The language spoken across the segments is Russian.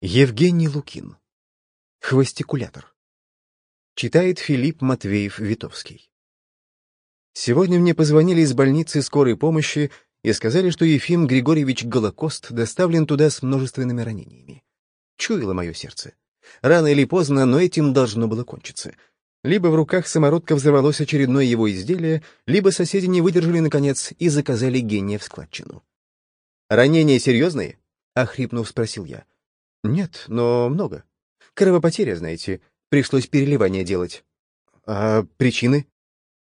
Евгений Лукин. Хвостикулятор. Читает Филипп Матвеев-Витовский. Сегодня мне позвонили из больницы скорой помощи и сказали, что Ефим Григорьевич Голокост доставлен туда с множественными ранениями. Чуяло мое сердце. Рано или поздно, но этим должно было кончиться. Либо в руках самородка взорвалось очередное его изделие, либо соседи не выдержали, наконец, и заказали гения в складчину. «Ранения серьезные?» — охрипнув, спросил я. Нет, но много. Кровопотеря, знаете, пришлось переливание делать. А причины?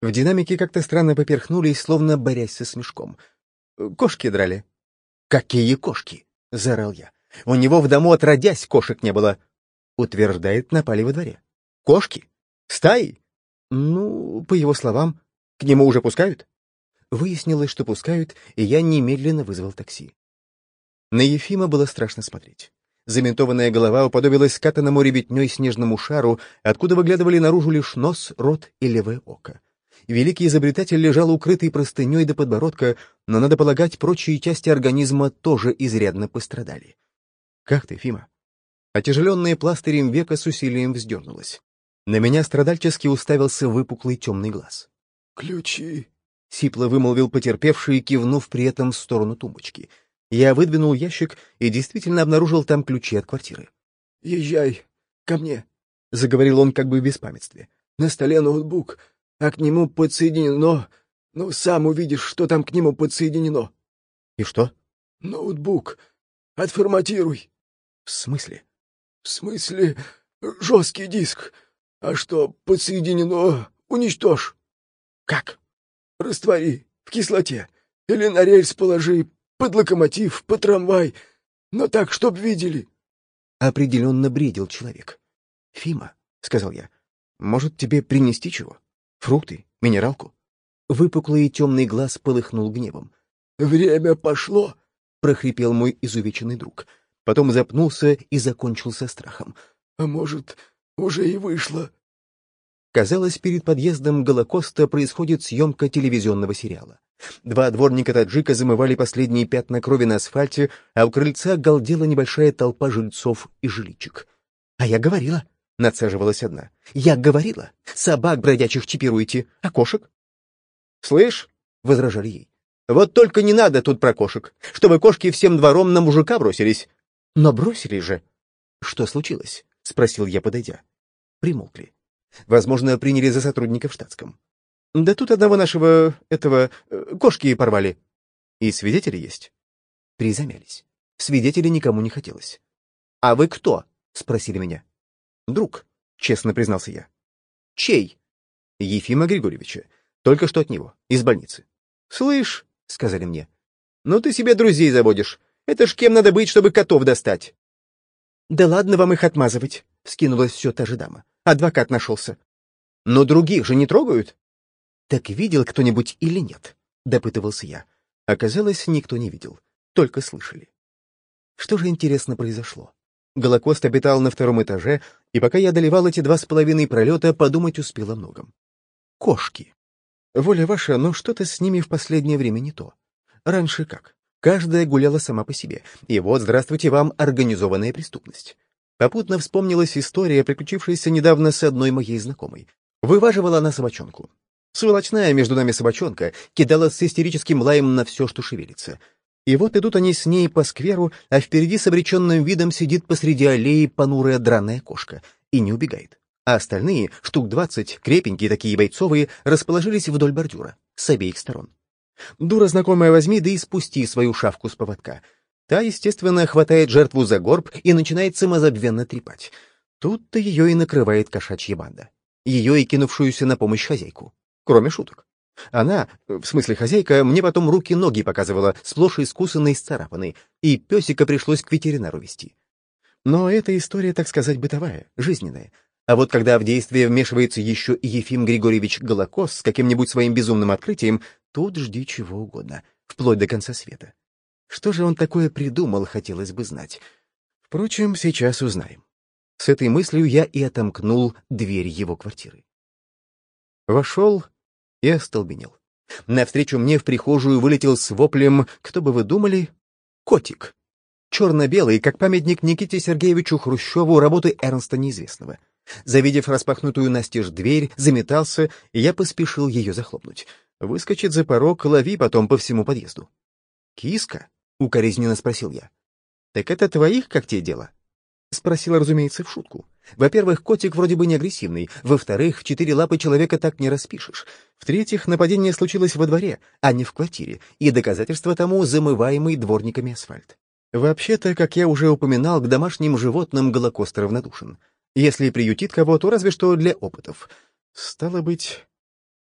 В динамике как-то странно поперхнулись, словно борясь со смешком. Кошки драли. «Какие кошки?» — заорал я. «У него в дому отродясь кошек не было». Утверждает, напали во дворе. «Кошки? Стаи?» Ну, по его словам, к нему уже пускают? Выяснилось, что пускают, и я немедленно вызвал такси. На Ефима было страшно смотреть. Заментованная голова уподобилась скатанному ребятней снежному шару, откуда выглядывали наружу лишь нос, рот и левое око. Великий изобретатель лежал укрытый простыней до подбородка, но, надо полагать, прочие части организма тоже изрядно пострадали. «Как ты, Фима?» Отяжеленная пластырем века с усилием вздернулась. На меня страдальчески уставился выпуклый темный глаз. «Ключи!» — сипло вымолвил потерпевший, кивнув при этом в сторону тумбочки — я выдвинул ящик и действительно обнаружил там ключи от квартиры. «Езжай ко мне», — заговорил он как бы в беспамятстве. «На столе ноутбук, а к нему подсоединено... Ну, сам увидишь, что там к нему подсоединено». «И что?» «Ноутбук. Отформатируй». «В смысле?» «В смысле, жесткий диск. А что подсоединено, уничтожь». «Как?» «Раствори в кислоте. Или на рельс положи, под локомотив, под трамвай, но так, чтоб видели. Определенно бредил человек. — Фима, — сказал я, — может, тебе принести чего? Фрукты, минералку? Выпуклый темный глаз полыхнул гневом. — Время пошло, — прохрипел мой изувеченный друг. Потом запнулся и закончил со страхом. — А может, уже и вышло? Казалось, перед подъездом Голокоста происходит съемка телевизионного сериала. Два дворника-таджика замывали последние пятна крови на асфальте, а у крыльца галдела небольшая толпа жильцов и жиличек. «А я говорила», — надсаживалась одна, — «я говорила, собак бродячих чипируете, а кошек?» «Слышь», — возражали ей, — «вот только не надо тут про кошек, чтобы кошки всем двором на мужика бросились». «Но бросили же». «Что случилось?» — спросил я, подойдя. Примолкли. Возможно, приняли за сотрудника в штатском. Да тут одного нашего, этого, э, кошки порвали. И свидетели есть. Призамялись. Свидетелей никому не хотелось. «А вы кто?» — спросили меня. «Друг», — честно признался я. «Чей?» «Ефима Григорьевича. Только что от него, из больницы». «Слышь», — сказали мне, — «ну ты себе друзей заводишь. Это ж кем надо быть, чтобы котов достать?» «Да ладно вам их отмазывать», — скинулась все та же дама. «Адвокат нашелся». «Но других же не трогают?» «Так видел кто-нибудь или нет?» — допытывался я. Оказалось, никто не видел, только слышали. Что же интересно произошло? Голокост обитал на втором этаже, и пока я одолевал эти два с половиной пролета, подумать успел о многом. Кошки. Воля ваша, но что-то с ними в последнее время не то. Раньше как? Каждая гуляла сама по себе. И вот, здравствуйте вам, организованная преступность. Попутно вспомнилась история, приключившаяся недавно с одной моей знакомой. Вываживала она собачонку. Сволочная между нами собачонка кидала с истерическим лаем на все, что шевелится. И вот идут они с ней по скверу, а впереди с обреченным видом сидит посреди аллеи понурая драная кошка и не убегает. А остальные, штук двадцать, крепенькие такие бойцовые, расположились вдоль бордюра, с обеих сторон. Дура знакомая возьми, да и спусти свою шавку с поводка. Та, естественно, хватает жертву за горб и начинает самозабвенно трепать. Тут-то ее и накрывает кошачья банда. Ее и кинувшуюся на помощь хозяйку. Кроме шуток. Она, в смысле хозяйка, мне потом руки-ноги показывала, сплошь искусанной и сцарапанной, и песика пришлось к ветеринару вести. Но эта история, так сказать, бытовая, жизненная. А вот когда в действие вмешивается еще и Ефим Григорьевич Голокос с каким-нибудь своим безумным открытием, тут жди чего угодно, вплоть до конца света. Что же он такое придумал, хотелось бы знать. Впрочем, сейчас узнаем. С этой мыслью я и отомкнул дверь его квартиры. Вошел и остолбенел. Навстречу мне в прихожую вылетел с воплем, кто бы вы думали, котик. Черно-белый, как памятник Никите Сергеевичу Хрущеву работы Эрнста Неизвестного. Завидев распахнутую настежь дверь, заметался, и я поспешил ее захлопнуть. Выскочит за порог, лови потом по всему подъезду. «Киска?» — укоризненно спросил я. «Так это твоих когтей дело?» Спросила, разумеется, в шутку. Во-первых, котик вроде бы не агрессивный. Во-вторых, в четыре лапы человека так не распишешь. В-третьих, нападение случилось во дворе, а не в квартире, и доказательство тому замываемый дворниками асфальт. Вообще-то, как я уже упоминал, к домашним животным Голокостер равнодушен. Если приютит кого, то разве что для опытов. Стало быть...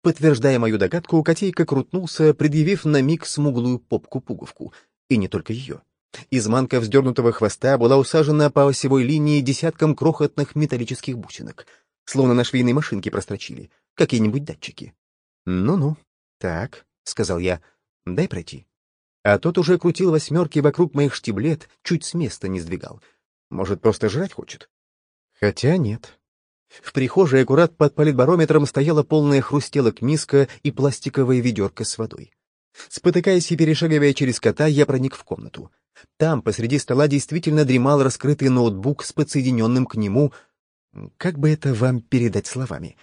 Подтверждая мою догадку, котейка крутнулся, предъявив на миг смуглую попку-пуговку. И не только ее. Изманка вздернутого хвоста была усажена по осевой линии десятком крохотных металлических бусинок, словно на швейной машинке прострочили, какие-нибудь датчики. «Ну-ну, так», — сказал я, — «дай пройти». А тот уже крутил восьмерки вокруг моих штиблет, чуть с места не сдвигал. Может, просто жрать хочет? Хотя нет. В прихожей аккурат под политбарометром стояла полная хрустелок миска и пластиковая ведерко с водой. Спотыкаясь и перешагивая через кота, я проник в комнату. Там, посреди стола, действительно дремал раскрытый ноутбук с подсоединенным к нему... Как бы это вам передать словами?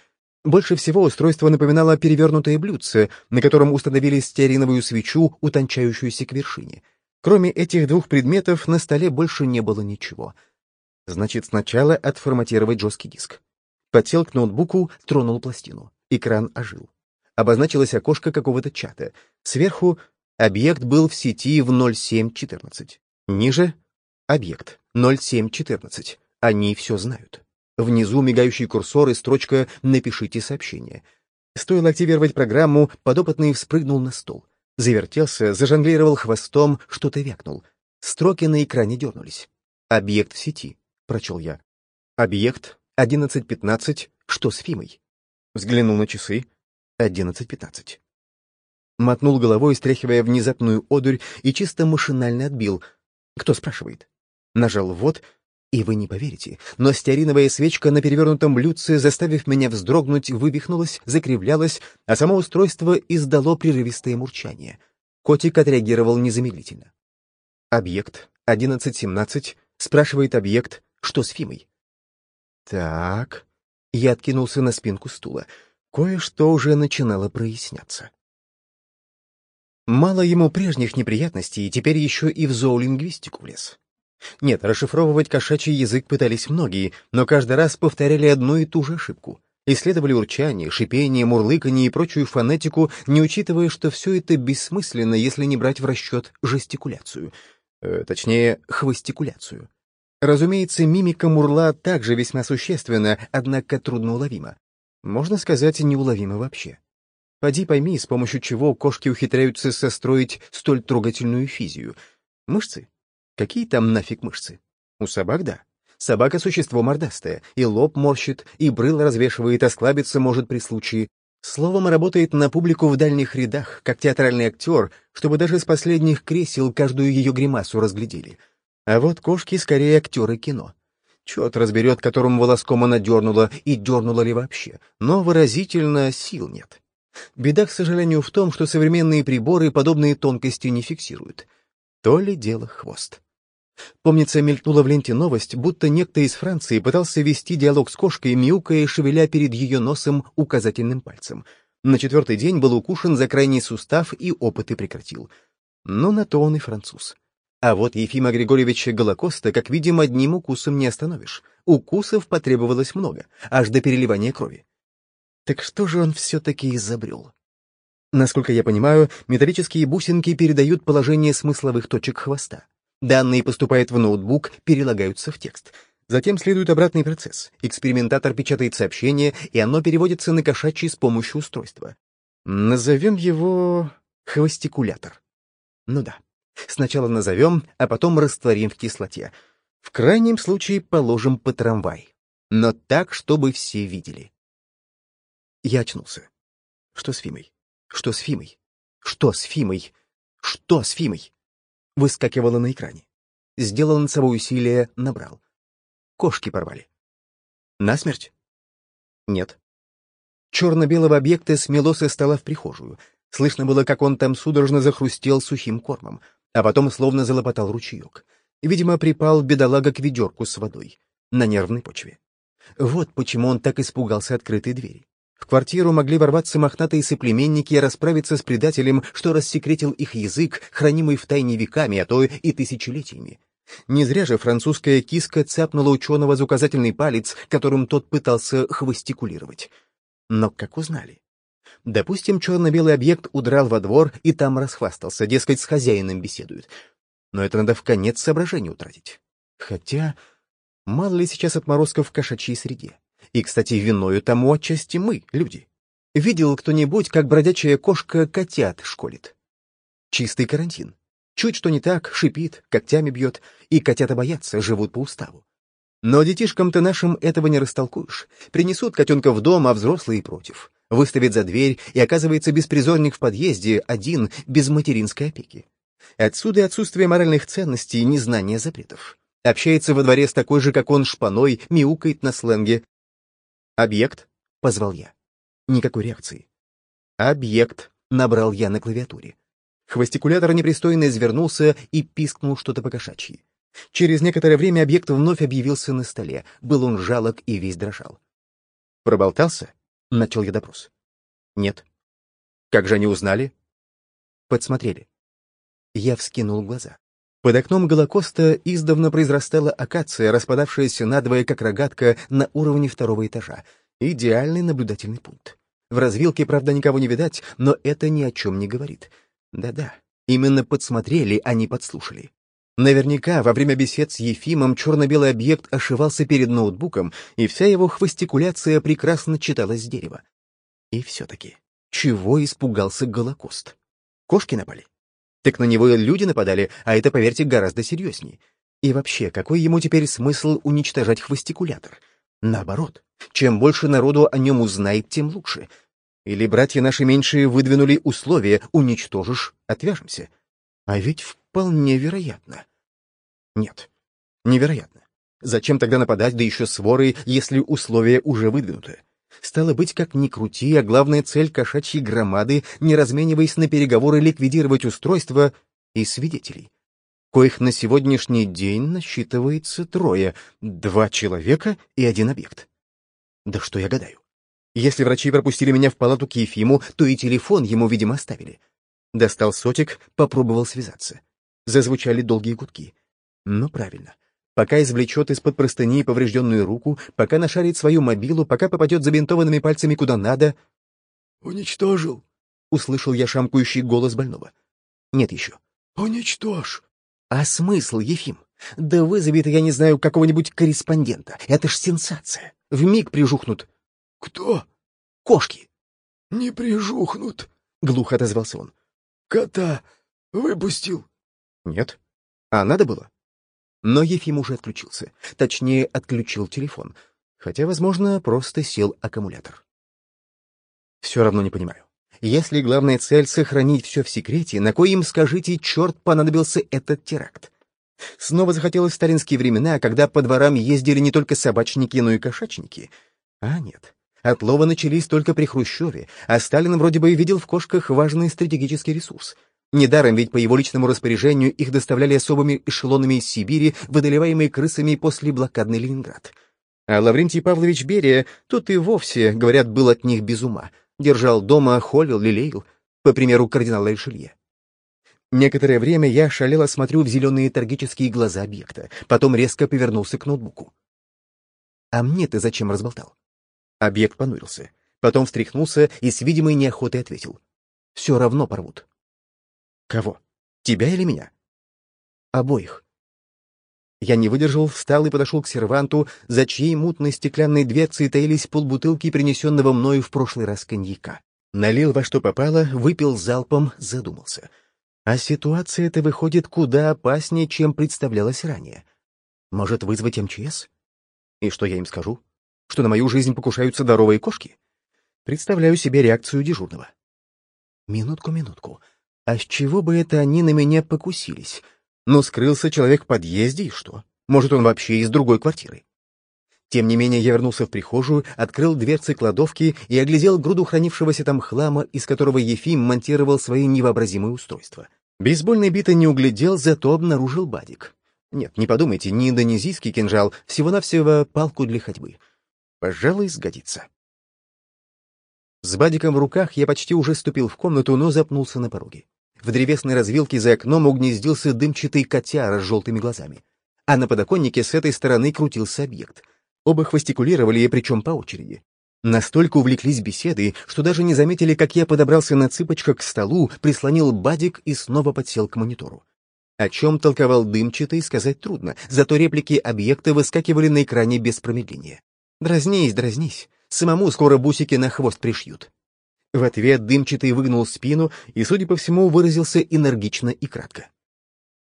Больше всего устройство напоминало перевернутое блюдце, на котором установили стеариновую свечу, утончающуюся к вершине. Кроме этих двух предметов на столе больше не было ничего. Значит, сначала отформатировать жесткий диск. Подсел к ноутбуку, тронул пластину. Экран ожил. Обозначилось окошко какого-то чата. Сверху Объект был в сети в 0714. Ниже — объект 0714. Они все знают. Внизу мигающий курсор и строчка «Напишите сообщение». Стоило активировать программу, подопытный вспрыгнул на стол. Завертелся, зажонглировал хвостом, что-то вякнул. Строки на экране дернулись. «Объект в сети», — прочел я. «Объект 11.15. Что с Фимой?» Взглянул на часы. 11.15. Мотнул головой, стряхивая внезапную одурь, и чисто машинально отбил. Кто спрашивает? Нажал «вот», и вы не поверите, но стеариновая свечка на перевернутом блюдце, заставив меня вздрогнуть, вывихнулась, закривлялась, а само устройство издало прерывистое мурчание. Котик отреагировал незамедлительно. «Объект, 11.17», спрашивает объект, что с Фимой. «Так...» Я откинулся на спинку стула. Кое-что уже начинало проясняться. Мало ему прежних неприятностей, и теперь еще и в зоолингвистику влез. Нет, расшифровывать кошачий язык пытались многие, но каждый раз повторяли одну и ту же ошибку. Исследовали урчание, шипение, мурлыканье и прочую фонетику, не учитывая, что все это бессмысленно, если не брать в расчет жестикуляцию. Э, точнее, хвостикуляцию. Разумеется, мимика мурла также весьма существенна, однако трудноуловима. Можно сказать, неуловима вообще. Поди пойми, с помощью чего кошки ухитряются состроить столь трогательную физию. Мышцы? Какие там нафиг мышцы? У собак — да. Собака — существо мордастое, и лоб морщит, и брыл развешивает, а склабиться может при случае. Словом, работает на публику в дальних рядах, как театральный актер, чтобы даже с последних кресел каждую ее гримасу разглядели. А вот кошки скорее актеры кино. Чет разберет, которым волоском она дернула, и дернула ли вообще, но выразительно сил нет. Беда, к сожалению, в том, что современные приборы подобные тонкости не фиксируют. То ли дело хвост. Помнится, мелькнула в ленте новость, будто некто из Франции пытался вести диалог с кошкой, мяукая и шевеля перед ее носом указательным пальцем. На четвертый день был укушен за крайний сустав и опыты прекратил. Но на то он и француз. А вот Ефима Григорьевича Голокоста, как видим, одним укусом не остановишь. Укусов потребовалось много, аж до переливания крови. Так что же он все-таки изобрел? Насколько я понимаю, металлические бусинки передают положение смысловых точек хвоста. Данные поступают в ноутбук, перелагаются в текст. Затем следует обратный процесс. Экспериментатор печатает сообщение, и оно переводится на кошачий с помощью устройства. Назовем его хвостикулятор. Ну да. Сначала назовем, а потом растворим в кислоте. В крайнем случае положим по трамвай. Но так, чтобы все видели. Я очнулся. Что с Фимой? Что с Фимой? Что с Фимой? Что с Фимой? Выскакивало на экране. Сделал над собой усилие, набрал. Кошки порвали. Насмерть? Нет. Черно-белого объекта смело со стола в прихожую. Слышно было, как он там судорожно захрустел сухим кормом, а потом словно залопотал ручеек. Видимо, припал бедолага к ведерку с водой. На нервной почве. Вот почему он так испугался открытой двери. В квартиру могли ворваться мохнатые соплеменники и расправиться с предателем, что рассекретил их язык, хранимый в тайне веками, а то и тысячелетиями. Не зря же французская киска цапнула ученого за указательный палец, которым тот пытался хвостикулировать. Но как узнали? Допустим, черно-белый объект удрал во двор и там расхвастался, дескать, с хозяином беседует. Но это надо в конец соображения утратить. Хотя, мало ли сейчас отморозков в кошачьей среде. И, кстати, виною тому отчасти мы, люди. Видел кто-нибудь, как бродячая кошка котят школит? Чистый карантин. Чуть что не так, шипит, когтями бьет, и котята боятся, живут по уставу. Но детишкам-то нашим этого не растолкуешь. Принесут котенка в дом, а взрослые против. Выставят за дверь, и оказывается беспризорник в подъезде, один, без материнской опеки. Отсюда и отсутствие моральных ценностей и незнание запретов. Общается во дворе с такой же, как он, шпаной, мяукает на сленге. «Объект?» — позвал я. Никакой реакции. «Объект», — набрал я на клавиатуре. Хвостикулятор непристойно извернулся и пискнул что-то по-кошачьи. Через некоторое время объект вновь объявился на столе. Был он жалок и весь дрожал. «Проболтался?» — начал я допрос. «Нет». «Как же они узнали?» «Подсмотрели». Я вскинул глаза. Под окном Голокоста издавна произрастала акация, распадавшаяся надвое, как рогатка, на уровне второго этажа. Идеальный наблюдательный пункт. В развилке, правда, никого не видать, но это ни о чем не говорит. Да-да, именно подсмотрели, а не подслушали. Наверняка во время бесед с Ефимом черно-белый объект ошивался перед ноутбуком, и вся его хвостикуляция прекрасно читалась с дерева. И все-таки, чего испугался Голокост? Кошки напали? Так на него люди нападали, а это, поверьте, гораздо серьезнее. И вообще, какой ему теперь смысл уничтожать хвостикулятор? Наоборот, чем больше народу о нем узнает, тем лучше — или братья наши меньшие выдвинули условия «уничтожишь, отвяжемся». А ведь вполне вероятно. Нет, невероятно. Зачем тогда нападать, да еще с ворой, если условия уже выдвинуты? Стало быть, как ни крути, а главная цель кошачьей громады, не размениваясь на переговоры, ликвидировать устройство и свидетелей. Коих на сегодняшний день насчитывается трое, два человека и один объект. Да что я гадаю? Если врачи пропустили меня в палату к Ефиму, то и телефон ему, видимо, оставили. Достал сотик, попробовал связаться. Зазвучали долгие гудки. Ну, правильно. Пока извлечет из-под простыни поврежденную руку, пока нашарит свою мобилу, пока попадет забинтованными пальцами куда надо... «Уничтожил!» — услышал я шамкающий голос больного. «Нет еще». «Уничтожь!» «А смысл, Ефим? Да вызови-то, я не знаю, какого-нибудь корреспондента. Это ж сенсация. В миг прижухнут. «Кто?» «Кошки». «Не прижухнут», — глухо отозвался он. «Кота выпустил». «Нет. А надо было?» Но Ефим уже отключился. Точнее, отключил телефон. Хотя, возможно, просто сел аккумулятор. Все равно не понимаю. Если главная цель — сохранить все в секрете, на кой им, скажите, черт понадобился этот теракт? Снова захотелось сталинские времена, когда по дворам ездили не только собачники, но и кошачники. А нет. Отловы начались только при Хрущеве, а Сталин вроде бы и видел в кошках важный стратегический ресурс. Недаром ведь по его личному распоряжению их доставляли особыми эшелонами из Сибири, выдолеваемые крысами после блокадный Ленинград. А Лаврентий Павлович Берия тут и вовсе, говорят, был от них без ума. Держал дома, холил, лелеял, по примеру кардинала Ришелье. Некоторое время я шалело смотрю в зеленые торгические глаза объекта, потом резко повернулся к ноутбуку. «А мне ты зачем разболтал?» Объект понурился. Потом встряхнулся и с видимой неохотой ответил. «Все равно порвут». «Кого? Тебя или меня?» «Обоих». Я не выдержал, встал и подошел к серванту, за чьей мутной стеклянной дверцей таились полбутылки принесенного мною в прошлый раз коньяка. Налил во что попало, выпил залпом, задумался. А ситуация эта выходит куда опаснее, чем представлялась ранее. Может, вызвать МЧС? И что я им скажу? что на мою жизнь покушаются здоровые кошки? Представляю себе реакцию дежурного. Минутку, минутку. А с чего бы это они на меня покусились? Ну, скрылся человек в подъезде, и что? Может, он вообще из другой квартиры? Тем не менее, я вернулся в прихожую, открыл дверцы кладовки и оглядел груду хранившегося там хлама, из которого Ефим монтировал свои невообразимые устройства. Бейсбольной биты не углядел, зато обнаружил бадик. Нет, не подумайте, не индонезийский кинжал, всего-навсего палку для ходьбы. Пожалуй, сгодится. С бадиком в руках я почти уже ступил в комнату, но запнулся на пороге. В древесной развилке за окном угнездился дымчатый котяра с желтыми глазами. А на подоконнике с этой стороны крутился объект. Оба хвостикулировали, причем по очереди. Настолько увлеклись беседой, что даже не заметили, как я подобрался на цыпочках к столу, прислонил бадик и снова подсел к монитору. О чем толковал дымчатый, сказать трудно, зато реплики объекта выскакивали на экране без промедления. «Дразнись, дразнись, самому скоро бусики на хвост пришьют». В ответ дымчатый выгнул спину и, судя по всему, выразился энергично и кратко.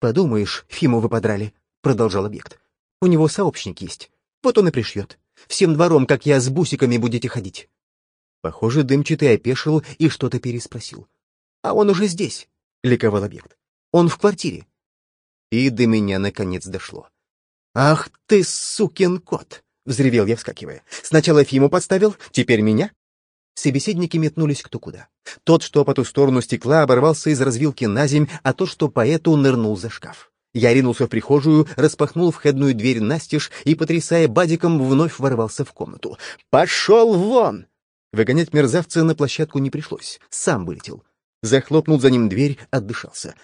«Подумаешь, Фиму вы подрали», — продолжал объект. «У него сообщник есть. Вот он и пришьет. Всем двором, как я, с бусиками будете ходить». Похоже, дымчатый опешил и что-то переспросил. «А он уже здесь», — ликовал объект. «Он в квартире». И до меня наконец дошло. «Ах ты, сукин кот!» — взревел я, вскакивая. «Сначала Фиму подставил, теперь меня?» Собеседники метнулись кто куда. Тот, что по ту сторону стекла, оборвался из развилки на земь, а тот, что по эту, нырнул за шкаф. Я ринулся в прихожую, распахнул входную дверь настежь и, потрясая бадиком, вновь ворвался в комнату. «Пошел вон!» Выгонять мерзавца на площадку не пришлось. Сам вылетел. Захлопнул за ним дверь, отдышался.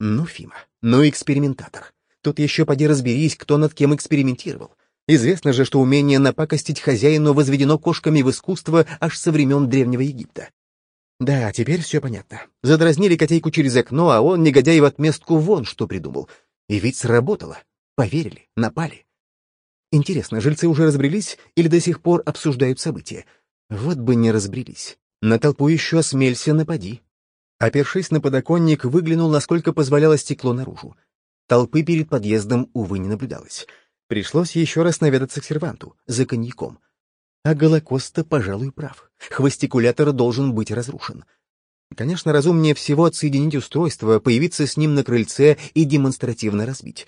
Ну, Фима, ну экспериментатор. Тут еще поди разберись, кто над кем экспериментировал. Известно же, что умение напакостить хозяину возведено кошками в искусство аж со времен Древнего Египта. Да, теперь все понятно. Задразнили котейку через окно, а он, негодяй, в отместку вон что придумал. И ведь сработало. Поверили, напали. Интересно, жильцы уже разбрелись или до сих пор обсуждают события? Вот бы не разбрелись. На толпу еще осмелься напади. Опершись на подоконник, выглянул, насколько позволяло стекло наружу. Толпы перед подъездом, увы, не наблюдалось. Пришлось еще раз наведаться к серванту, за коньяком. А Голокоста, пожалуй, прав. Хвостикулятор должен быть разрушен. Конечно, разумнее всего отсоединить устройство, появиться с ним на крыльце и демонстративно разбить.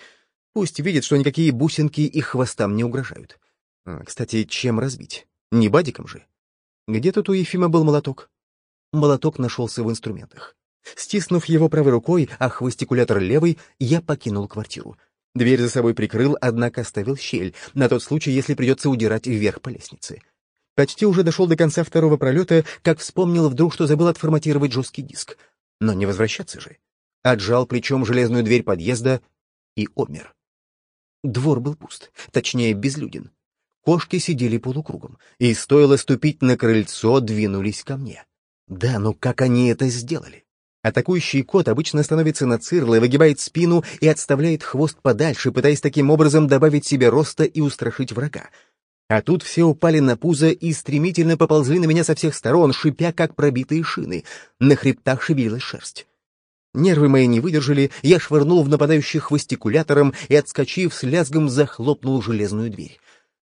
Пусть видит, что никакие бусинки их хвостам не угрожают. А, кстати, чем разбить? Не бадиком же. Где тут у Ефима был молоток? Молоток нашелся в инструментах. Стиснув его правой рукой, а хвостикулятор левой, я покинул квартиру. Дверь за собой прикрыл, однако оставил щель, на тот случай, если придется удирать вверх по лестнице. Почти уже дошел до конца второго пролета, как вспомнил вдруг, что забыл отформатировать жесткий диск. Но не возвращаться же. Отжал плечом железную дверь подъезда и обмер. Двор был пуст, точнее, безлюден. Кошки сидели полукругом, и стоило ступить на крыльцо, двинулись ко мне. Да, но как они это сделали? Атакующий кот обычно становится на цирло, выгибает спину и отставляет хвост подальше, пытаясь таким образом добавить себе роста и устрашить врага. А тут все упали на пузо и стремительно поползли на меня со всех сторон, шипя, как пробитые шины. На хребтах шевелилась шерсть. Нервы мои не выдержали, я швырнул в нападающих хвостикулятором и, отскочив, с лязгом захлопнул железную дверь.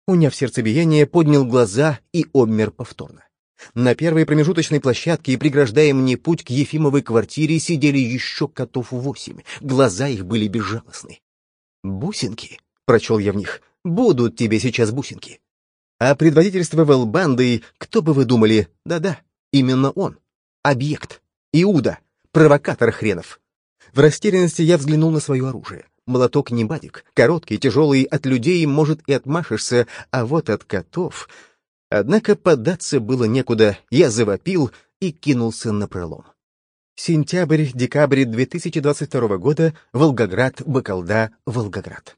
Уняв сердцебиение, поднял глаза и обмер повторно. На первой промежуточной площадке и преграждая мне путь к Ефимовой квартире сидели еще котов восемь. Глаза их были безжалостны. «Бусинки», — прочел я в них, — «будут тебе сейчас бусинки». А предводительствовал бандой, кто бы вы думали, да-да, именно он. Объект. Иуда. Провокатор хренов. В растерянности я взглянул на свое оружие. Молоток не бадик, короткий, тяжелый, от людей, может, и отмашешься, а вот от котов... Однако поддаться было некуда, я завопил и кинулся на пролом. Сентябрь-декабрь 2022 года, Волгоград, Бакалда, Волгоград.